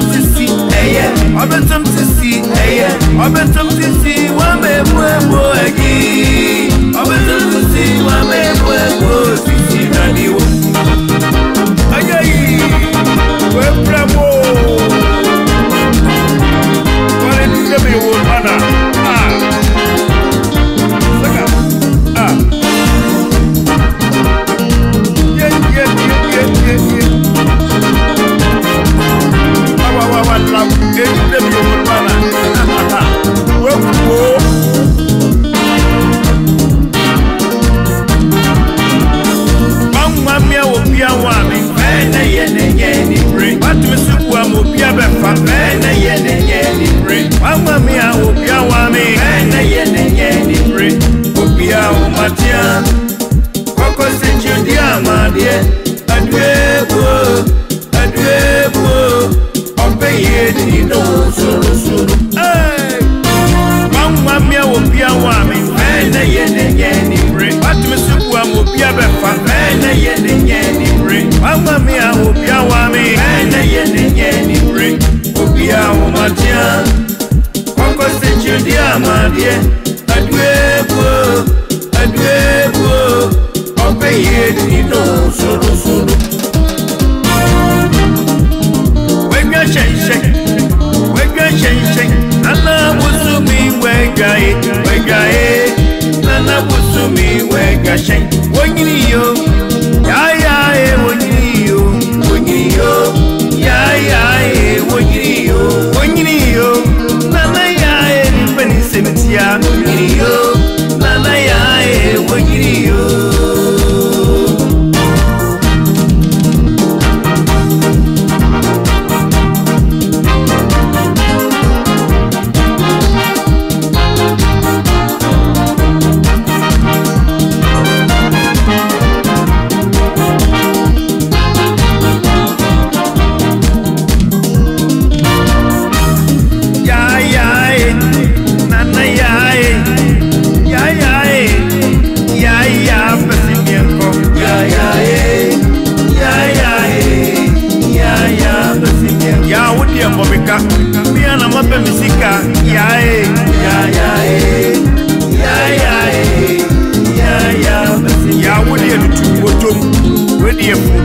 I betum ti si ẹyẹ ọbetum ti si ẹyẹ ọbetum ti si wọn boy bu ẹgbọ ẹgi ọbetum ti si wọn bẹ bu boy ẹgi. amadie aduebuo aduebuo ọpẹ yìí nínú sorosoro. wẹ́gbẹ́ ṣẹ̀ṣẹ̀ wẹ́gbẹ́ ṣẹ̀ṣẹ̀ alábùsùn mi wẹ́gbẹ́ yìí wẹ́gbẹ́ yìí alábùsùn mi wẹ́gbẹ́ ṣẹ̀ṣẹ̀. misika pia na mape misika yae yawulie lutuwotom wedie fu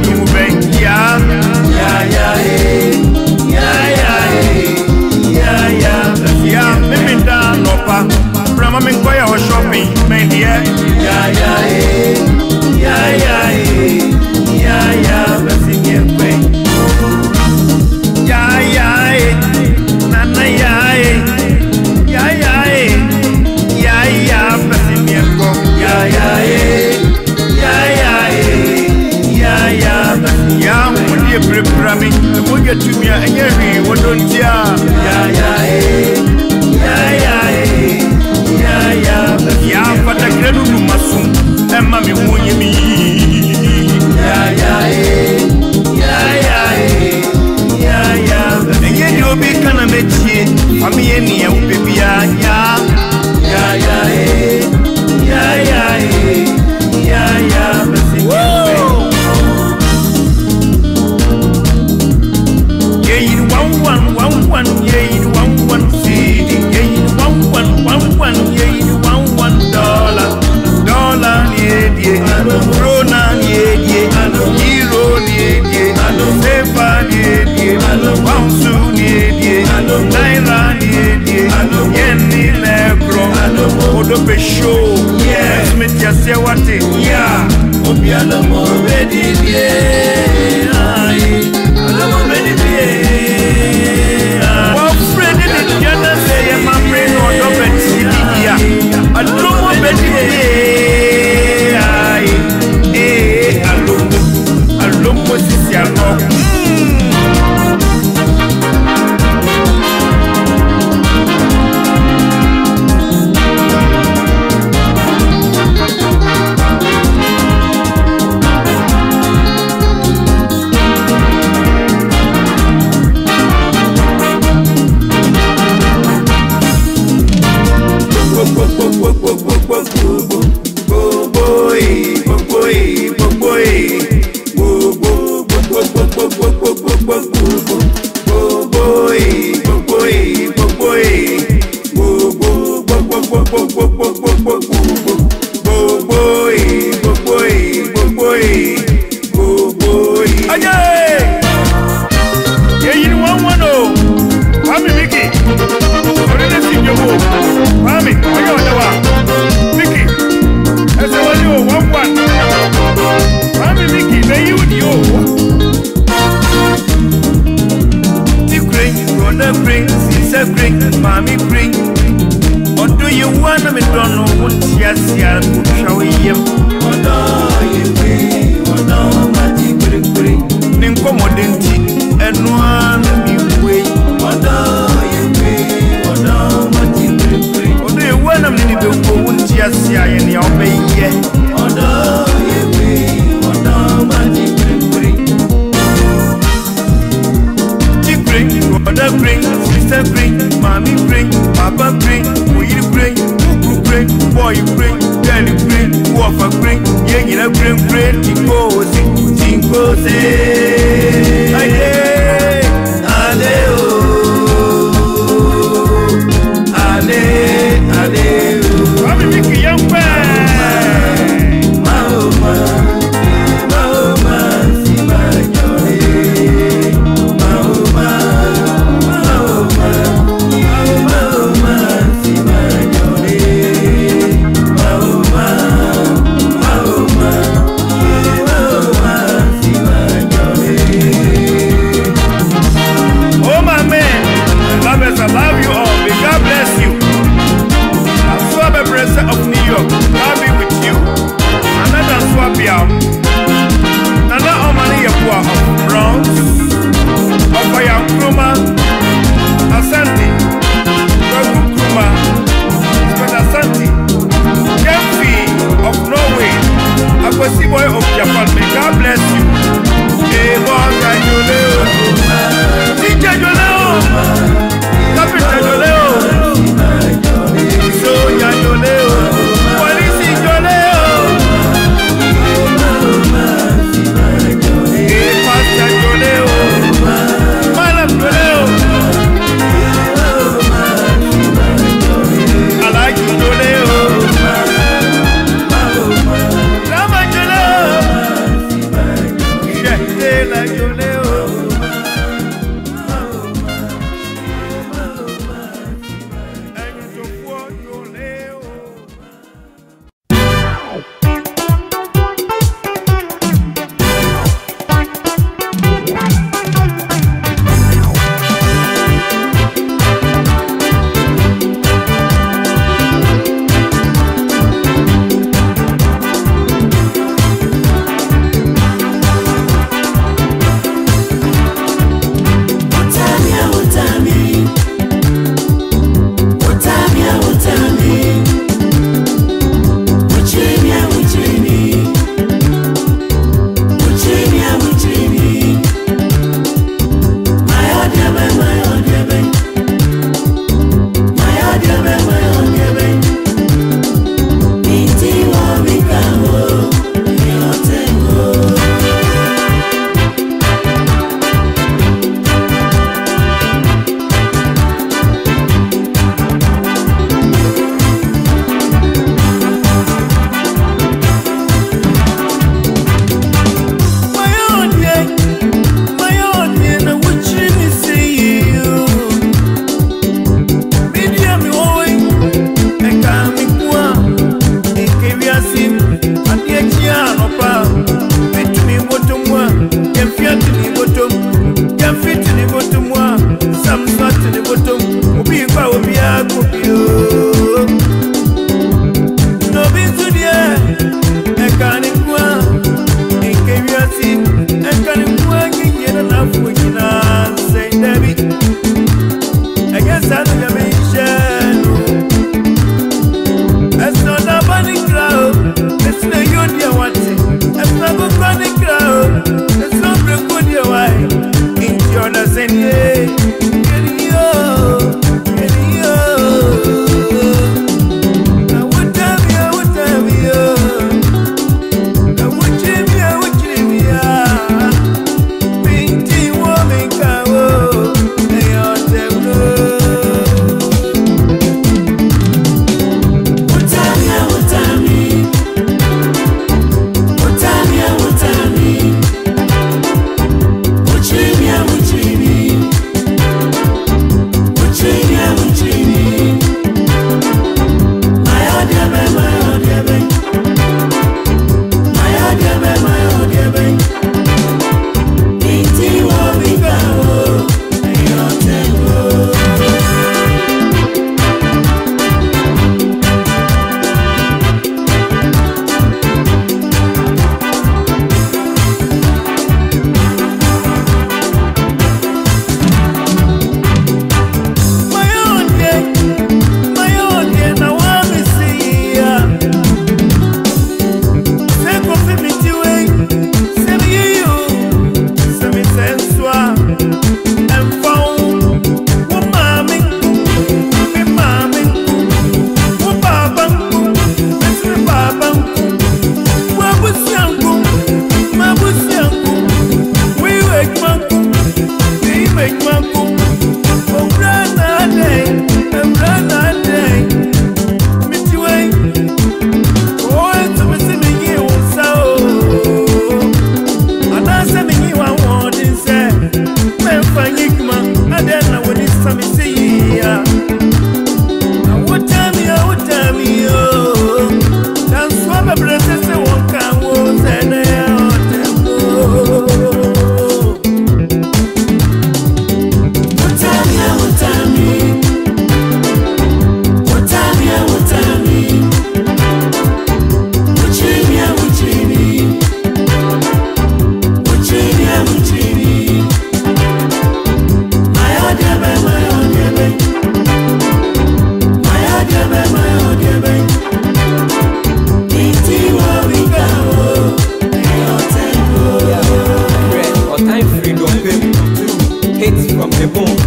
me bone.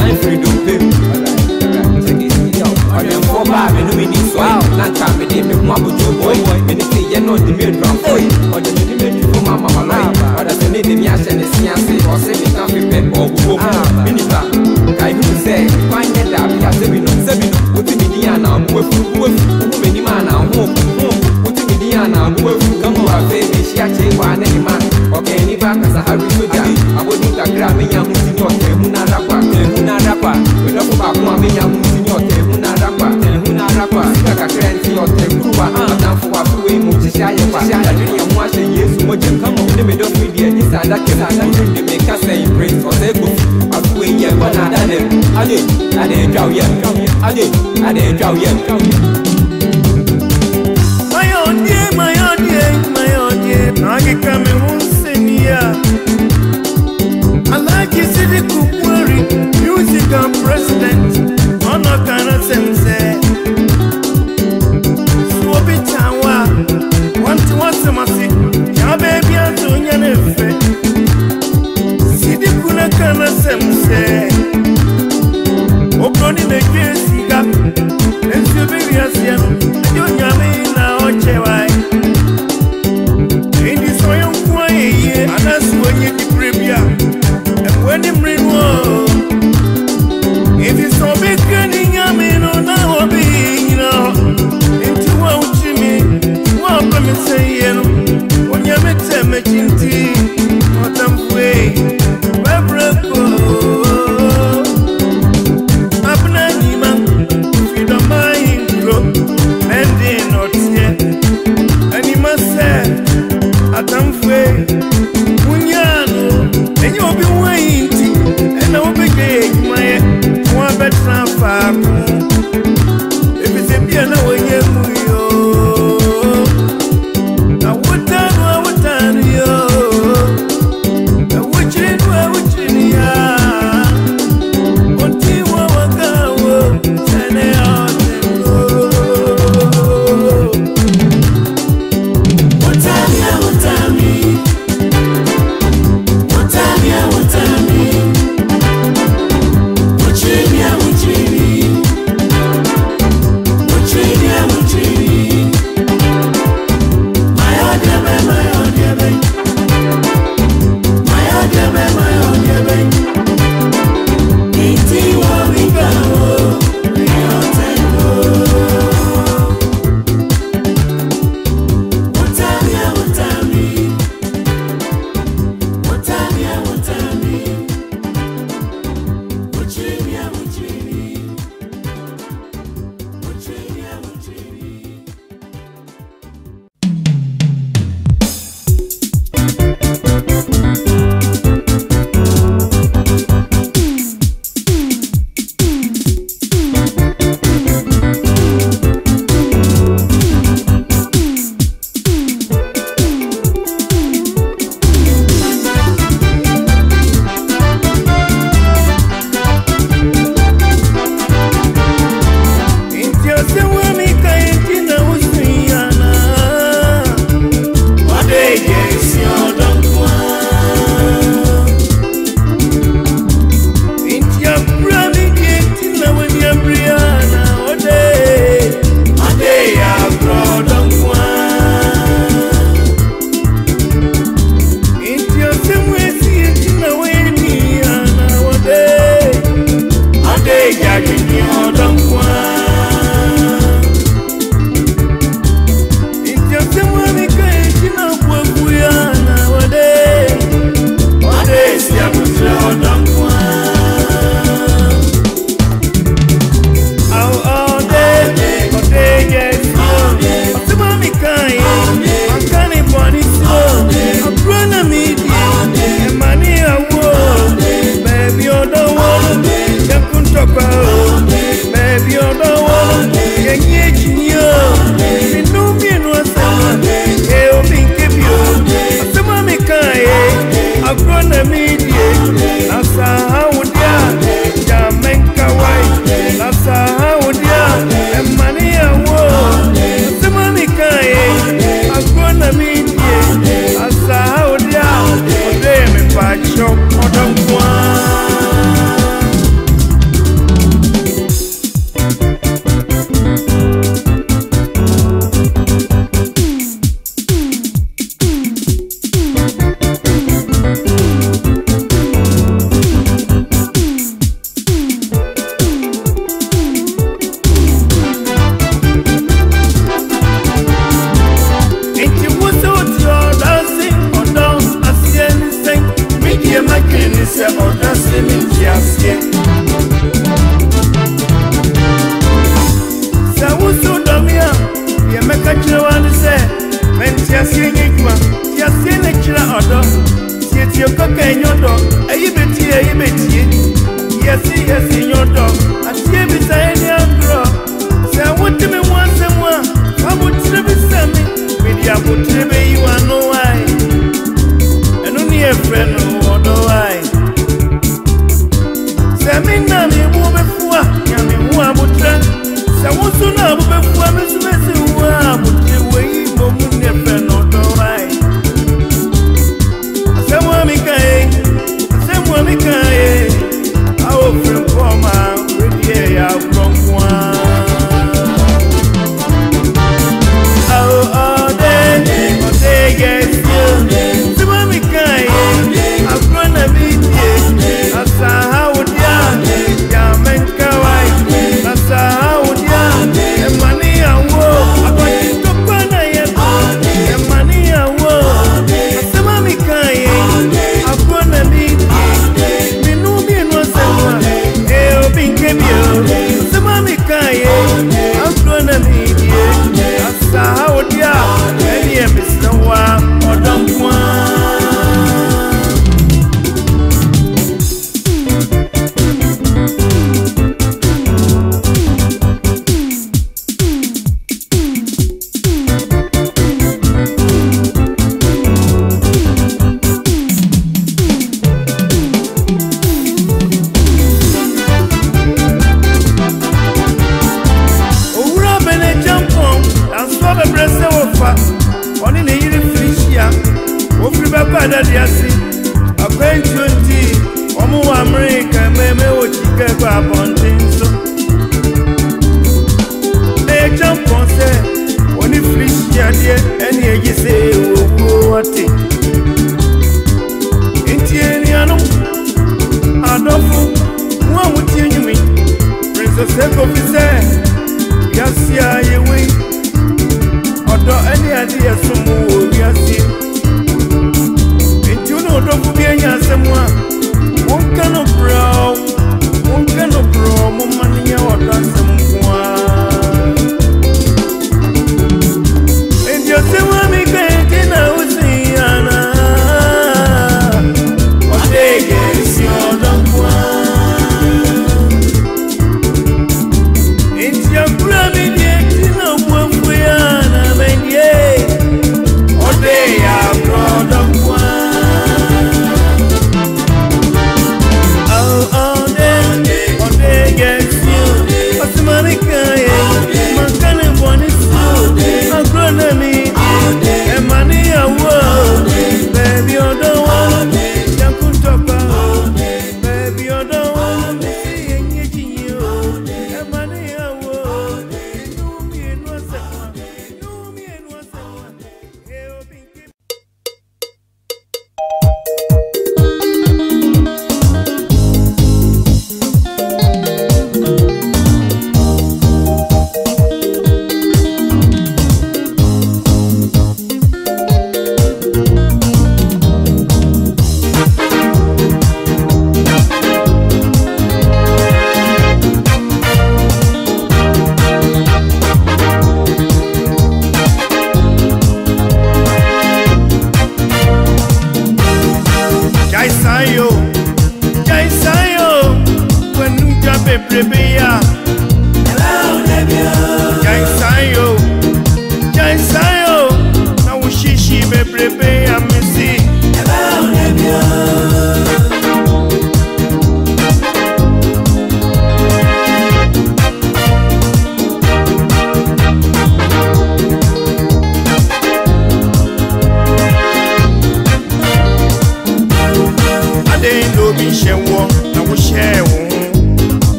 I'm free to pay. Ọ̀rẹ́ fọ́ bá mi nú mi ní sọ́yìn. Láǹkà mi ní mi mú àbújọ bọ́yì. Mi ní ti yẹ náà di mi ìdúrà fọ́yì. na dem dey ka sɛ ibrahim ɔsɛ egbu afuwe yɛ kɔ na ada dem ade ade edwa yɛ ade ade edwa yɛ. mayɔ die mayɔ die mayɔ die na akeka mi wu.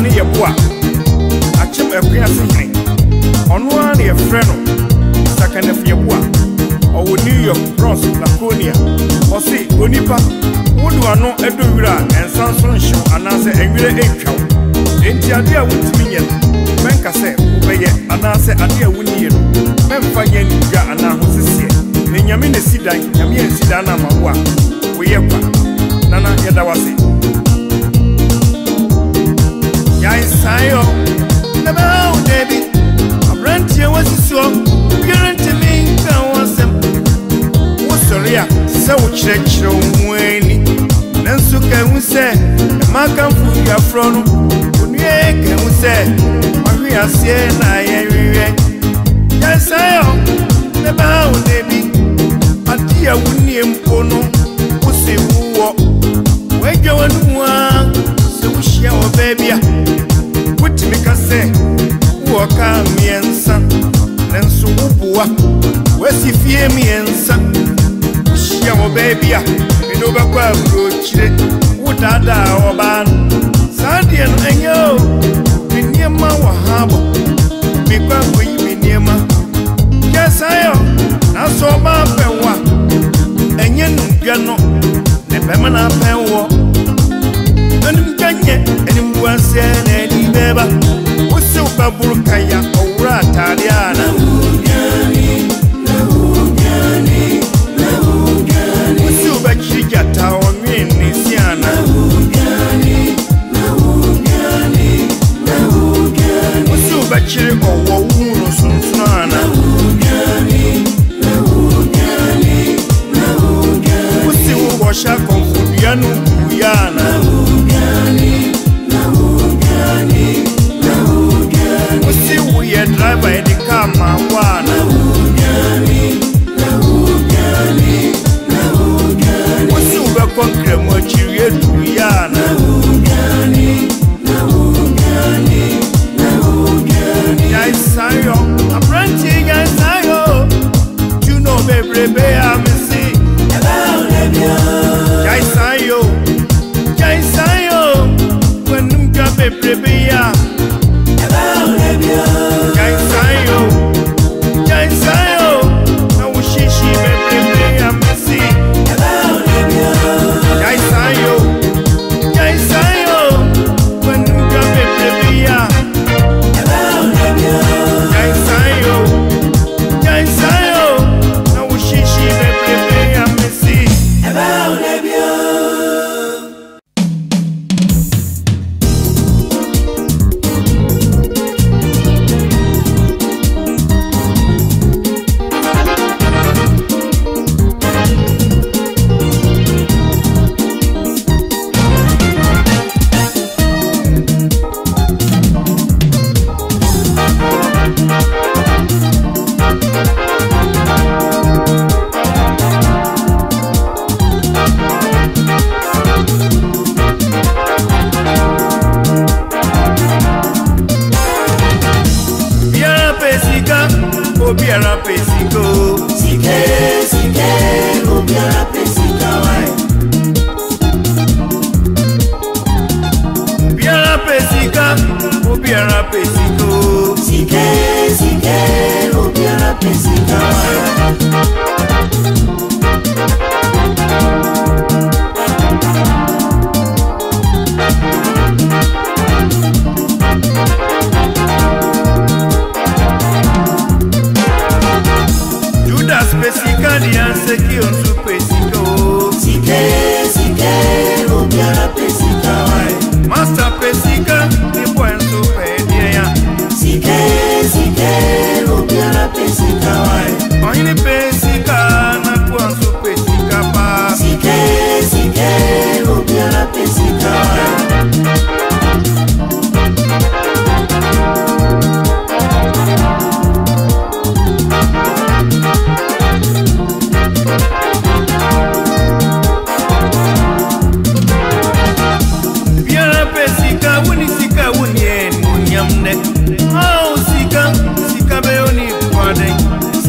money, your boy.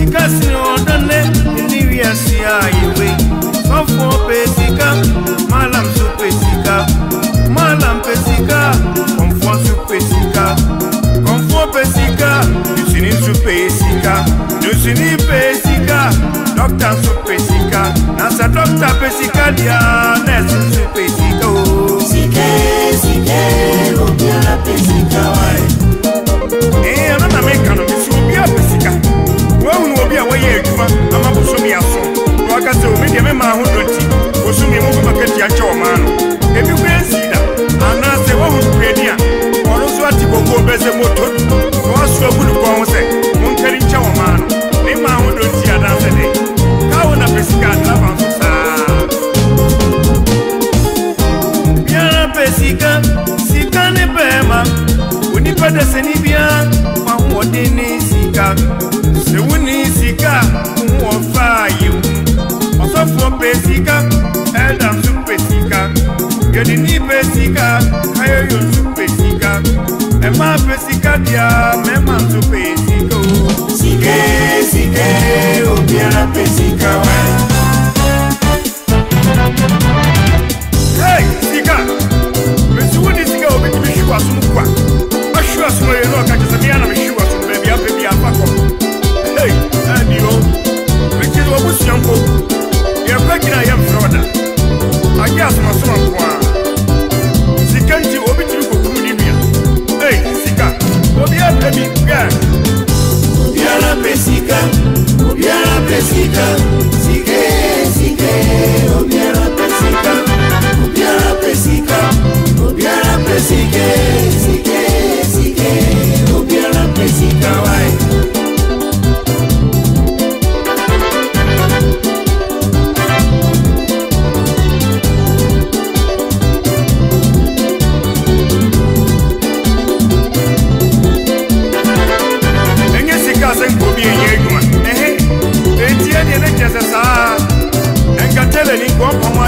sika si ọdọlẹ ní wíyàsí àyèwé sọfún ọpẹ malam sọpẹ sika malam pẹ sika kọfọ sọpẹ sika kọfọ pẹ sika dùsìní sọpẹ sika dùsìní pẹ sika dọkítà sọpẹ nasa dọkítà pẹ sika díà nẹẹsì sọpẹ sika o. Oh. sike sike obi ara pẹ sika wáyé. wɔyɛ adwuma ama bosome aso na waka sɛ omi deɛ mema ahodɔ nti bosome mu bɛbaka ti akyɛ ɔmaa no ebi koraa nsii da anaasɛ woahu kuani a ɔno nso ate kɔkɔɔ bɛ sɛ motɔdu na waso agu ne kɔn ho sɛ monkari nkyɛ ɔmaa no ne ma ahodɔ nti anaasɛ dɛ ka wo na pɛ sika adraba nso saa biara pɛ sika sika ne bɛɛma onipa dɛ sɛ ne biara ma hoɔden ne sika sɛ woni sika wo ɔfaa yɛ mu ɔsɔfoɔ pɛ sika ɛda nso pɛ sika yɛdeni pɛ sika kayoyo nso pɛ sika ɛma pɛ sika dea mɛma nso pɛ sika o sike sike obiara pɛ sika wɛ Y a la pesca, a la pesica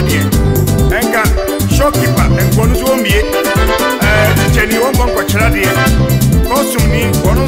deɛ ɛnka shopkeeper nkuɔ no so wɔmmie kyɛni wɔnkɔ nkɔkyerɛ deɛ kɔsomni wɔn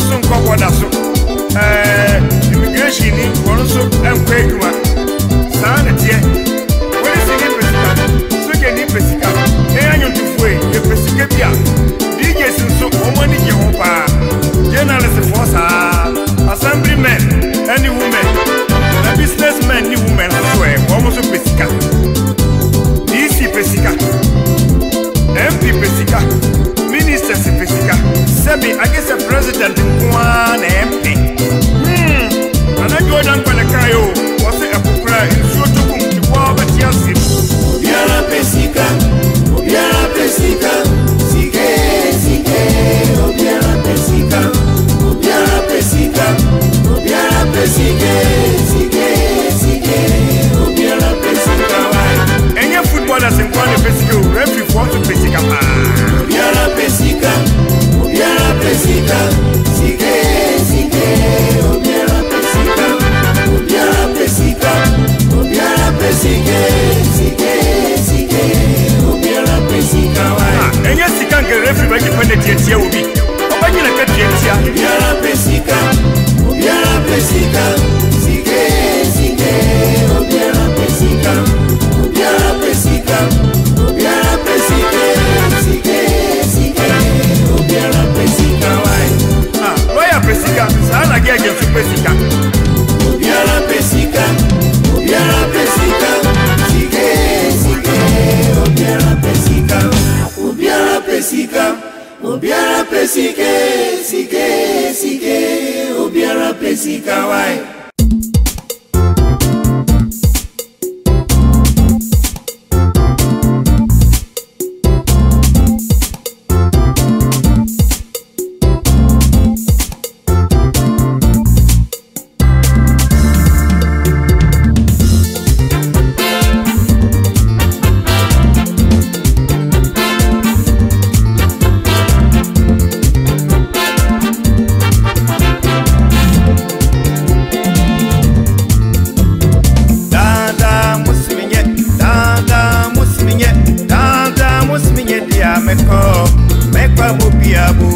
mo bí abo.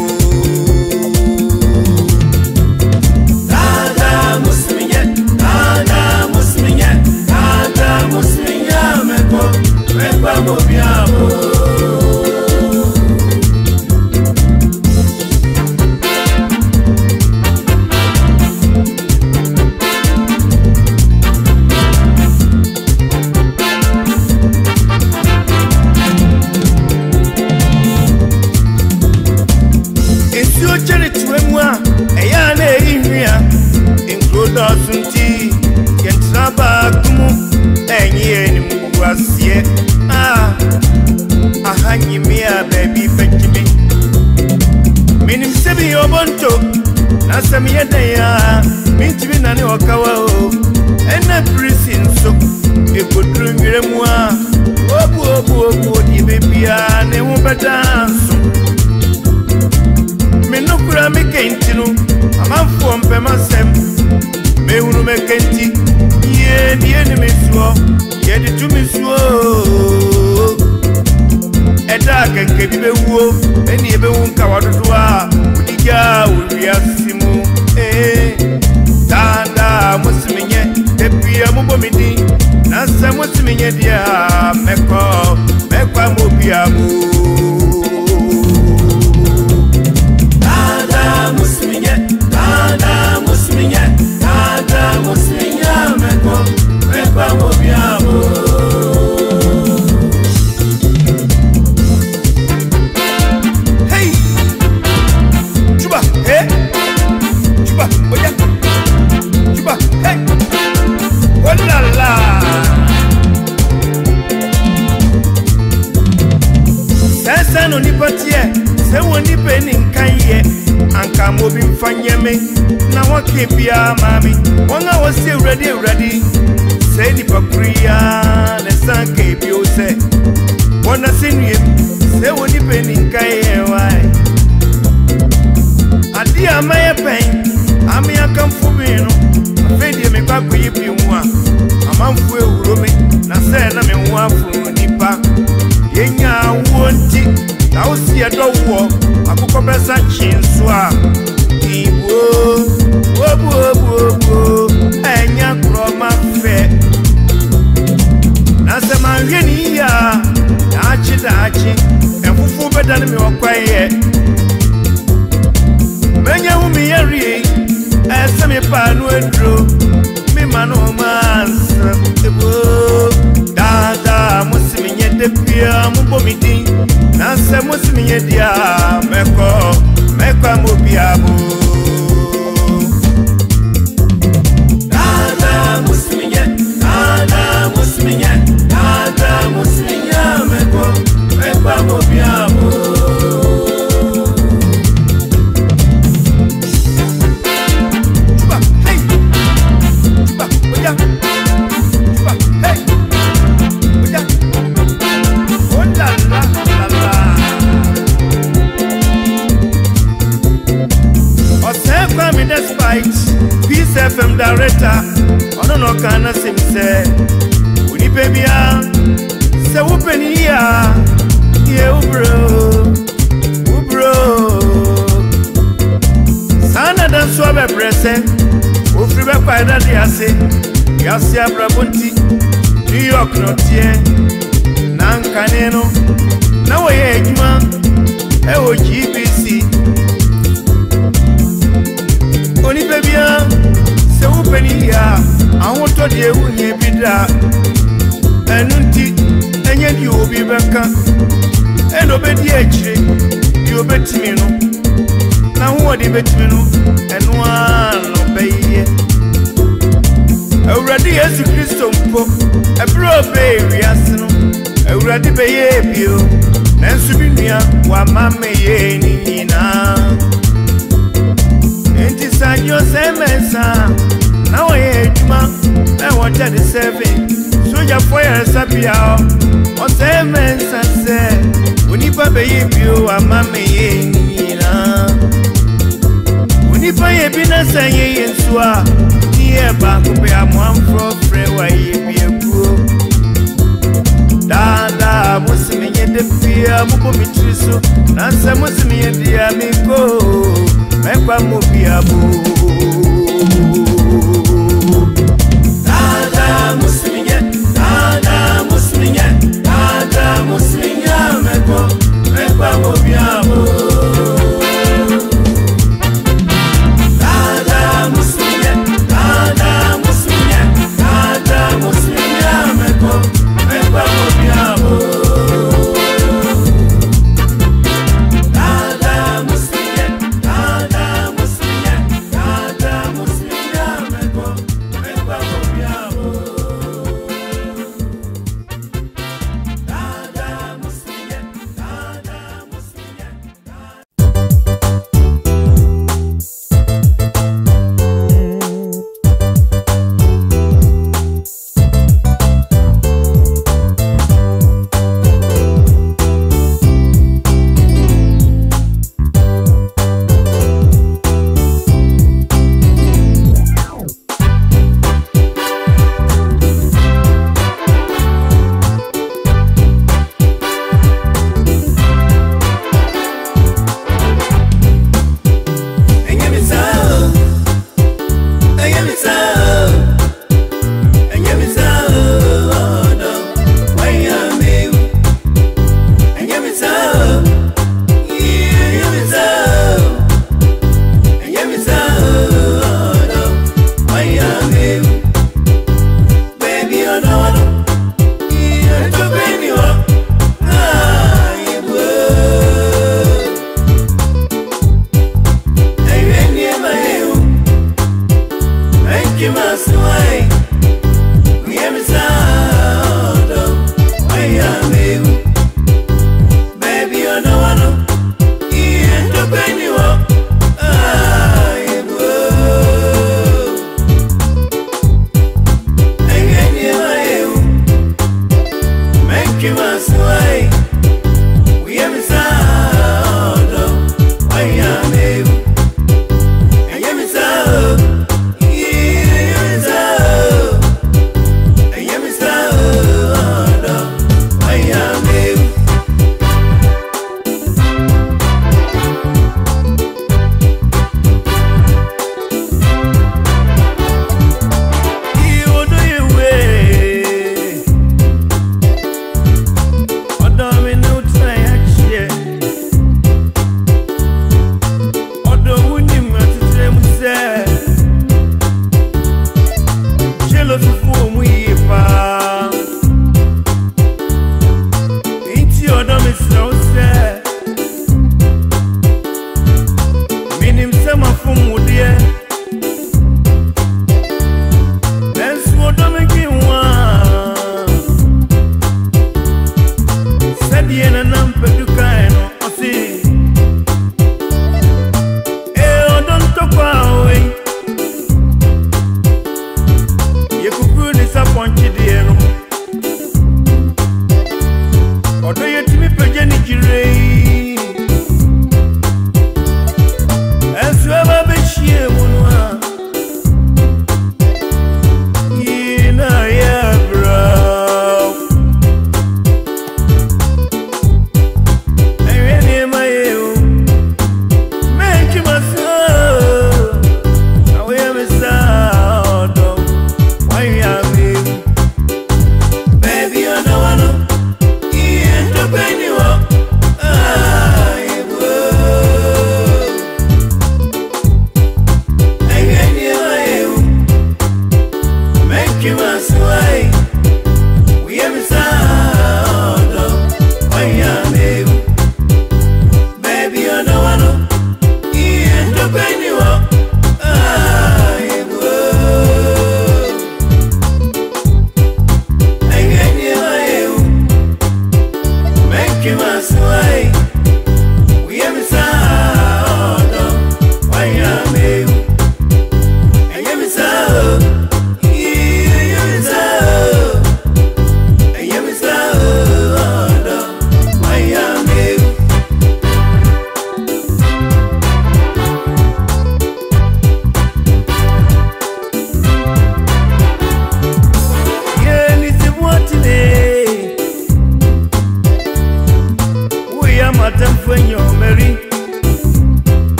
Dada Mùsùlùmí yẹn, dada Mùsùlùmí yẹn, dada Mùsùlùmí yẹn si ẹdọ wọ akokɔ bɛsa kye nso a iwo wobuobuobuo ɛnya korɔma fɛ na sɛ manhwɛ ne yie a daakye daakye ɛfofo bɛdane me mi mɛnya ho meyɛrie ɛsɛ me paa no aduro me ma no ma ansɛm da daadaa mo se menyɛ da biaa mobɔ me din na nsɛm sumi yɛ di a mɛkɔ mɛkɔ amu biabo. ka na sem sɛ onipa bia sɛ wopɛ ne yi a yɛ wo buro wo buro saa na da ase yɛase abrabɔ nti new york na na nkane no na wɔyɛ adwuma ɛwɔ gbc onipa bia sɛ wopɛ ne yi anwụtọ dị ewu na-ebido a enu ntị enye dị obi beka enobe dị echire dị obetiminu na hụwọ dị betiminu enu ahụ bụ ihe awurade yesu kristo mpo ɛberɛ ɔbɛ ewiase no awurade bɛyɛ ebio nanso bi nua wama meyɛ ne nyinaa enti sa nyɛ ɔsɛ mɛnsa na wɔyɛ adwuma na wɔkyɛ ne sɛfe sogyafoɔ yɛresabea hɔ wɔsɛe mɛ nsa sɛ onipa bɛyɛ bio ama meyɛ nyinaa onipa yɛ bi na sɛ yɛyɛ nso a niyɛ baako pɛ amoamforɔ frɛ wɔayɛ biakuo daadaa mosomeyɛ da bia mokɔ me tiri so na sɛ mosomeyɛ dia mekoo mɛkwa mɔ biaboo Muslim ya meko, meko mo biamo.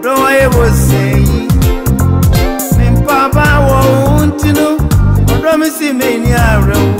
ɔdɔwɔye wɔ sɛyi mempaba wɔ wo ntino ɔdɔ me si meni awerɛwo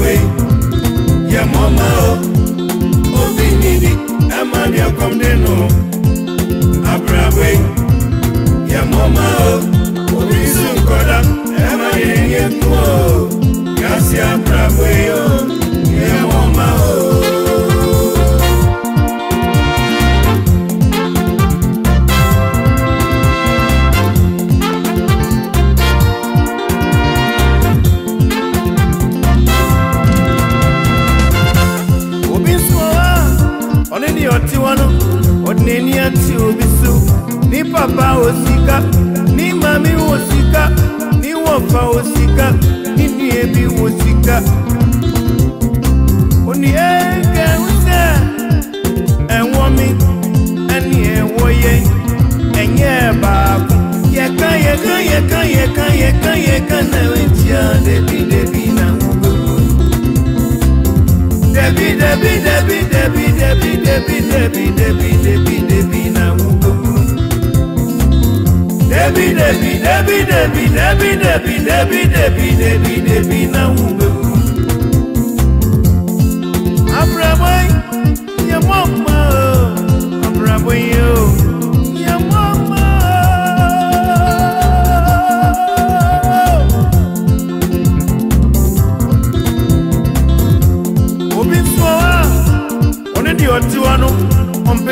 we yɛ mama o obi nini ɛma e deɛ kɔm de no abra we yɛ mɔma o obi nso nkɔda ɛma e yɛn yɛ kuo yɛasi abra we o yɛ mɔma o. bisu ni papa osika ni mami osika ni wọfa osika ni niebi osika oni eke use ẹwọ mi ẹni ẹwọ yẹ ẹyẹ baako yẹka yẹka yẹka yẹka yẹka yẹka na wetia debi debi na wọn debi debi debi debi debi debi debi debi debi debi na wugbogbo debi debi debi debi debi debi debi debi debi debi na wugbogbo.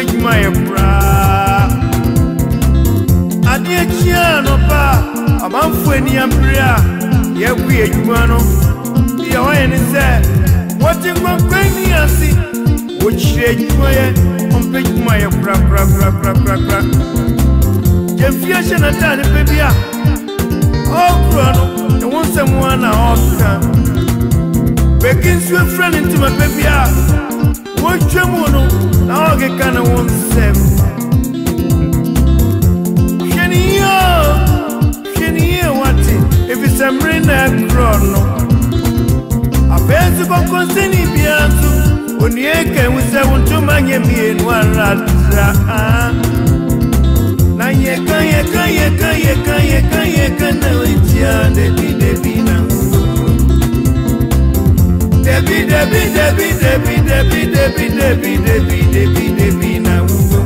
adwumayɛ koraa adeɛ kyiaa nɔpa a amanfo ani ampere a yɛagu yɛ adwuma no deɛ wɔyɛ ne sɛ wɔte nkwankwanni ase wɔkyirɛ adwumayɛ ɔmpɛ dwumayɛ korakorakorakorakora gyamfie hyɛ nataa ne pɛ bi a ɔɔkura no ne wo nsɛm a na ɔɔka bɛki nsuo frɛ ne ntoma pɛ bi a wotwa mu no na wɔkeka ne wo nsɛm hwɛ ne yie hwɛ ne yie wate ɛfisɛ mmere na ɛkorɔ no afɛɛsi bɔkɔ sɛne biara so onua ka wu sɛ wo ntoma nyɛ mmienu aradra na yɛka yɛka yɛka yɛka yɛka yɛka na wɔatia dabi dabi na ho debi debi debi debi debi debi debi debi debi debi na wúwo.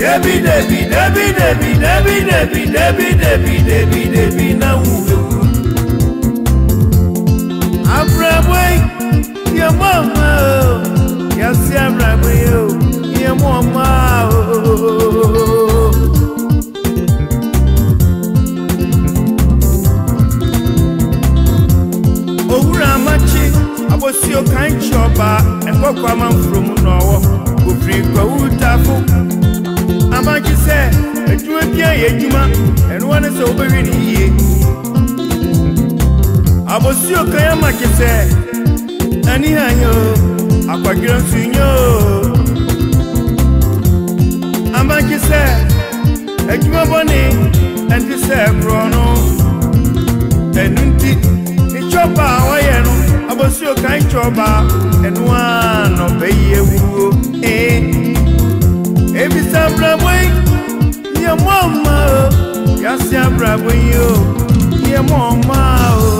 debi debi debi debi debi debi debi debi debi debi na wúwo. abúlé yẹ mọ ọmọ o yẹ sí abúlé yẹ mọ ọmọ o. abosuo kan kyi ɔbaa ɛnkɔkɔ ama mfuromu na ɔwɔ obiri kwawu taafo amagye sɛ adwuma bi a yɛ adwuma ɛnoa ne sɛ wobɛwe ne yie abosuo kan amagye sɛ ani hanye o akwadwerɛ nso nye o amagye sɛ adwuma bɔne ɛnte sɛ korɔ no ɛno nti ne kyɔpa a wɔyɛ no kosi okan chọba ẹnu àná bẹyì ewúro ee eh, ebi sẹ abúlabọ yìí yẹ mọ ọmọ o mama sí abúlabọ yìí o yẹ mọ ọmọ o.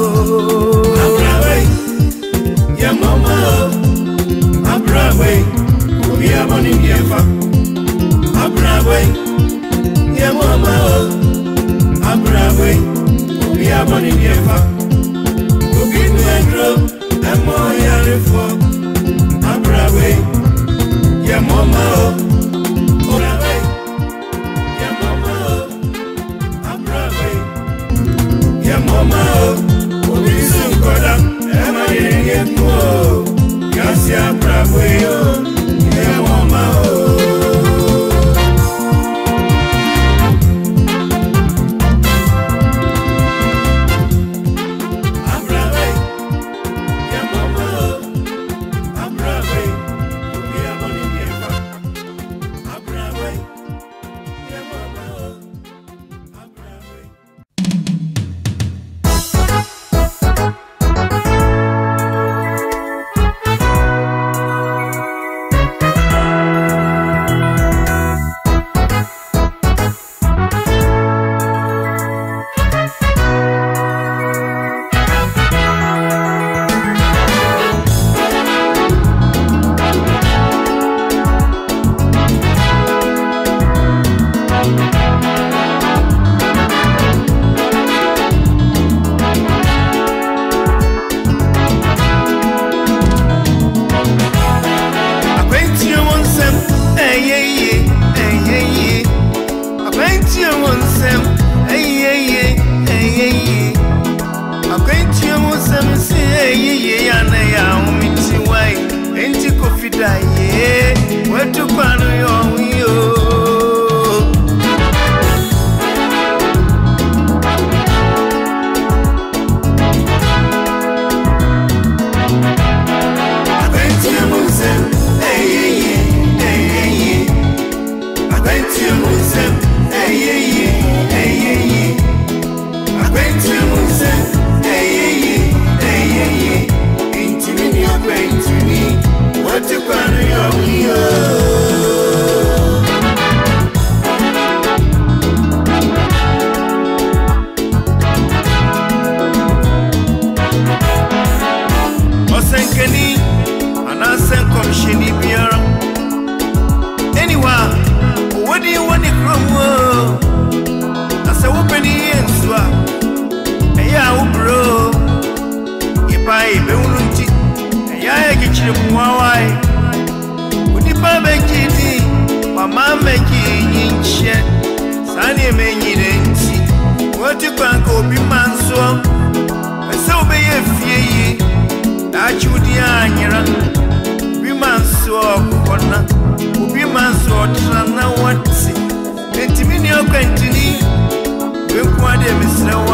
abúlabọ yìí yẹ mọ ọmọ o abúlabọ yìí òbí abọ ní ìdí ẹfà abúlabọ yìí o abúlabọ yìí òbí abọ ní ìdí ẹfà òbí nu ẹmọ yẹrẹ fọ abrawe yẹmọ ma o abrawe yẹmọ ma o abrawe yẹmọ ma o obi sùn kọdà ẹmọ yẹrẹ yẹ kú o yọ sí abrawe o. It's no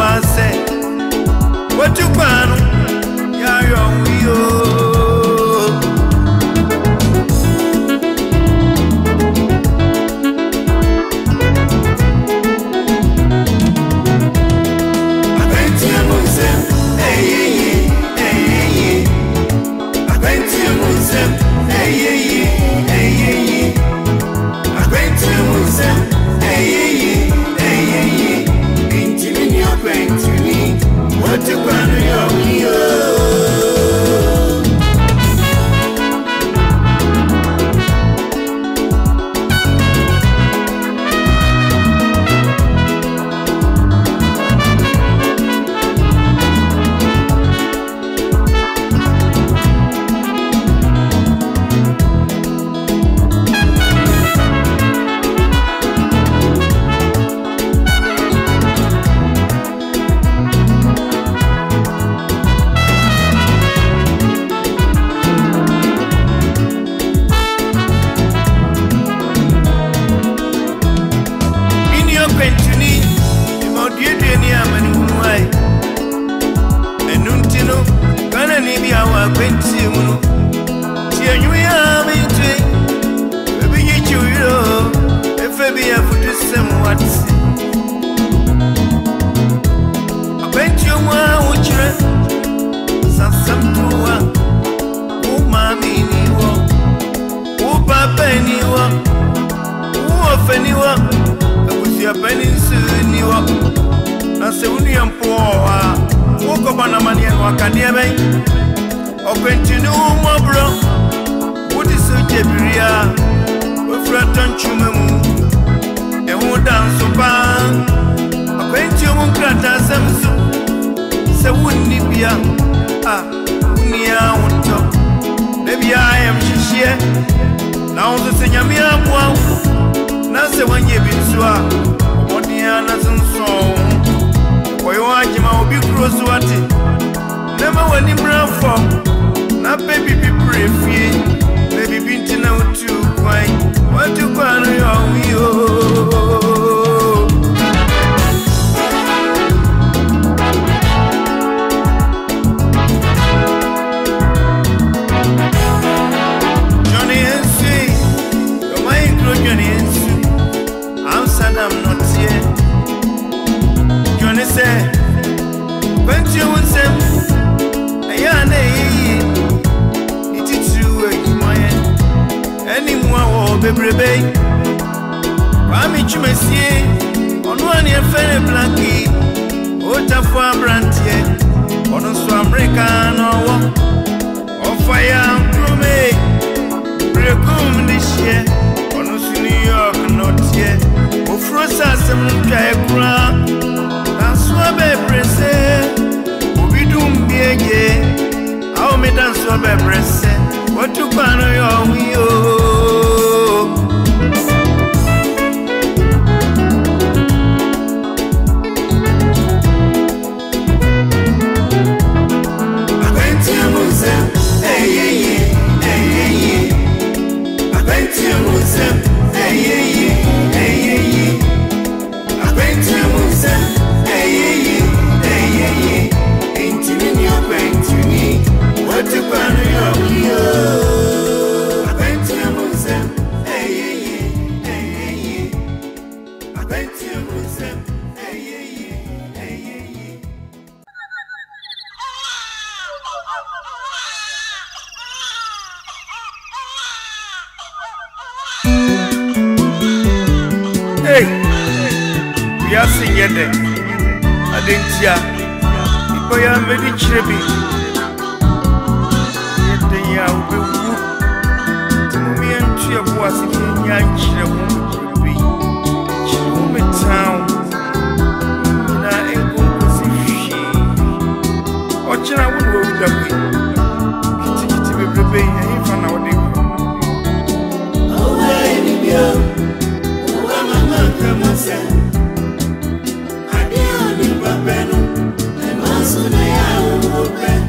é o bem.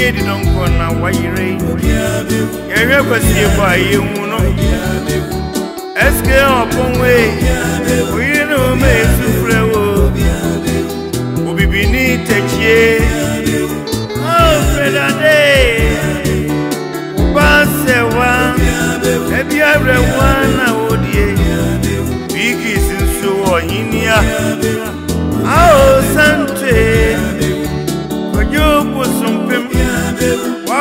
yɛ di dɔnkɔ na wayere yɛhwɛ kwasie bɔ a yɛhu no ɛske ɔpɔnwe oyere ne wo ma ɛsu frɛ wo obibini takyie ofredade woba sɛ wa ɛbi awerɛ wa na wodie biikis nso wɔ henia ao santee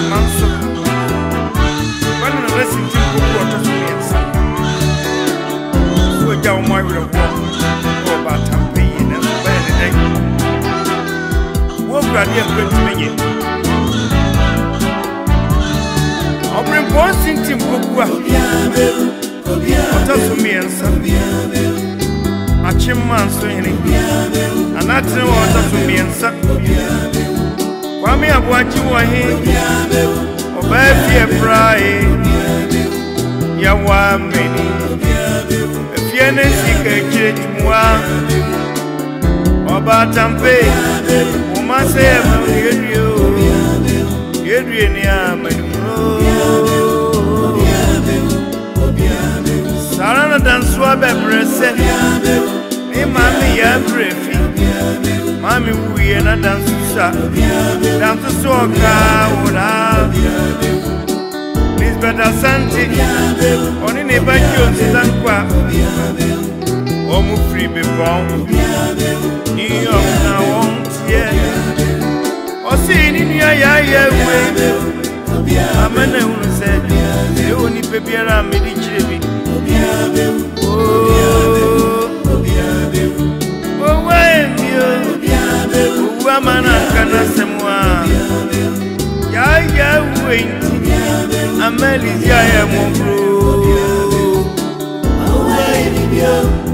ama nso wɔne no resi nti that's ɔtɔ so mmiɛnsa so ogya wo mu awerɛhoɔ na ɔba atampa yie nanso bɛyɛ ne dɛn wɔwurade akura ntumi yɛ ɔmere mpɔn si nti nkogu a ɔtɔ so mmiɛnsa akye mma nso hene anaa tene kwame aboakye wɔ he ɔbaa fie prae yɛwɔ mmani afie ne sika akyire tumua ɔbaa tampe woma sɛ ɛma yɛdue o yɛdue ne amanimuro saa ara no dansoa bɛbrɛ sɛ ne ma me yɛ abrɛ Mami wuye na dansusa Dansusa oka ora Lisbeth Asante Oni ne baji onsiza nkwa Omu free be bon New York na won tie Osi ni ni aya ye we Amene unu se E oni pe biara mi di chire bi Obi oh. abe Obi abe Obi abe wa manaka na semwa ya ya wenti amali ya ya mobro awa ibibia